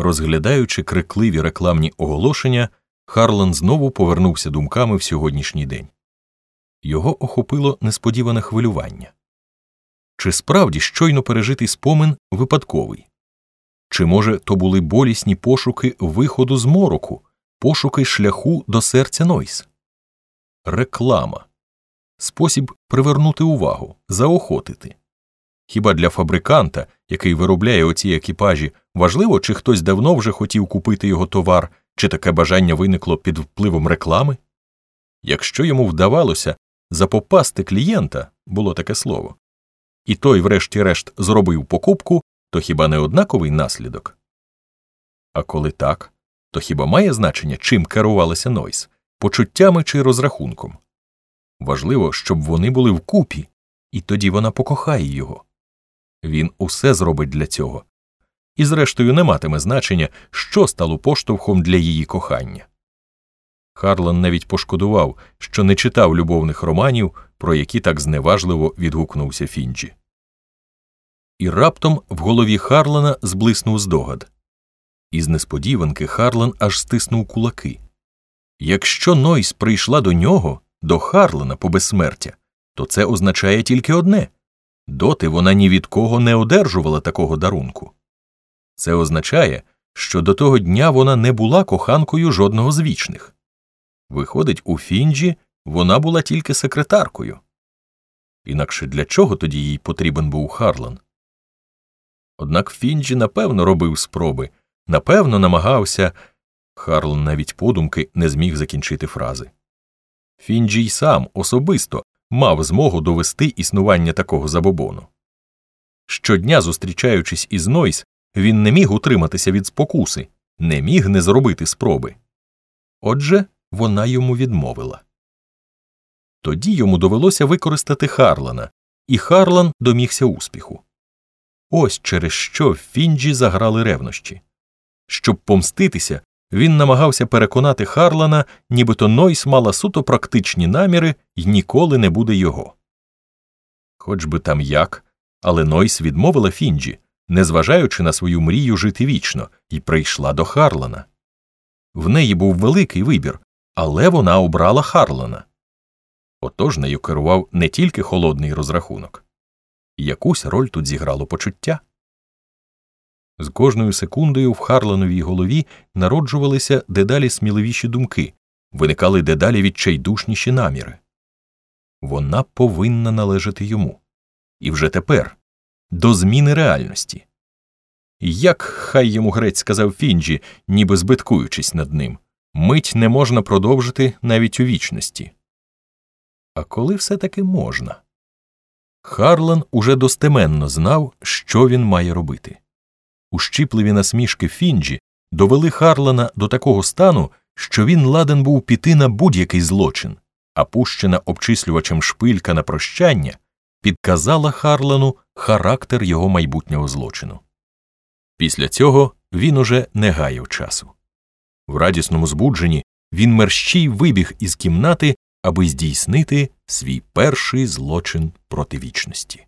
Розглядаючи крикливі рекламні оголошення, Харлан знову повернувся думками в сьогоднішній день. Його охопило несподіване хвилювання. Чи справді щойно пережитий спомин випадковий? Чи, може, то були болісні пошуки виходу з мороку, пошуки шляху до серця Нойс? Реклама спосіб привернути увагу, заохотити. Хіба для фабриканта, який виробляє оці екіпажі, важливо, чи хтось давно вже хотів купити його товар, чи таке бажання виникло під впливом реклами? Якщо йому вдавалося запопасти клієнта, було таке слово, і той, врешті-решт, зробив покупку, то хіба не однаковий наслідок? А коли так, то хіба має значення, чим керувалася Нойс, почуттями чи розрахунком? Важливо, щоб вони були вкупі, і тоді вона покохає його. Він усе зробить для цього, і, зрештою, не матиме значення, що стало поштовхом для її кохання. Харлан навіть пошкодував, що не читав любовних романів, про які так зневажливо відгукнувся Фінджі. І раптом в голові Харлана зблиснув здогад. Із несподіванки Харлан аж стиснув кулаки. Якщо Нойс прийшла до нього, до Харлана по безсмертя, то це означає тільки одне доти вона ні від кого не одержувала такого дарунку. Це означає, що до того дня вона не була коханкою жодного з вічних. Виходить, у Фінджі вона була тільки секретаркою. Інакше для чого тоді їй потрібен був Харлан? Однак Фінджі напевно робив спроби, напевно, намагався. Харлан навіть подумки не зміг закінчити фрази. Фінджі й сам особисто мав змогу довести існування такого забобону. Щодня, зустрічаючись із Нойс, він не міг утриматися від спокуси, не міг не зробити спроби. Отже, вона йому відмовила. Тоді йому довелося використати Харлана, і Харлан домігся успіху. Ось через що Фінджі заграли ревнощі. Щоб помститися, він намагався переконати Харлана, нібито Нойс мала суто практичні наміри і ніколи не буде його. Хоч би там як, але Нойс відмовила Фінджі, незважаючи на свою мрію жити вічно, і прийшла до Харлана. В неї був великий вибір, але вона обрала Харлана. Отож нею керував не тільки холодний розрахунок. Якусь роль тут зіграло почуття. З кожною секундою в Харлановій голові народжувалися дедалі сміливіші думки, виникали дедалі відчайдушніші наміри. Вона повинна належати йому. І вже тепер до зміни реальності. Як хай йому грець сказав Фінджі, ніби збиткуючись над ним, мить не можна продовжити навіть у вічності. А коли все таки можна? Харлан уже достеменно знав, що він має робити. Ущіпливі насмішки Фінджі довели Харлана до такого стану, що він ладен був піти на будь-який злочин, а пущена обчислювачем шпилька на прощання підказала Харлану характер його майбутнього злочину. Після цього він уже не гаяв часу. В радісному збудженні він мерщій вибіг із кімнати, аби здійснити свій перший злочин проти вічності.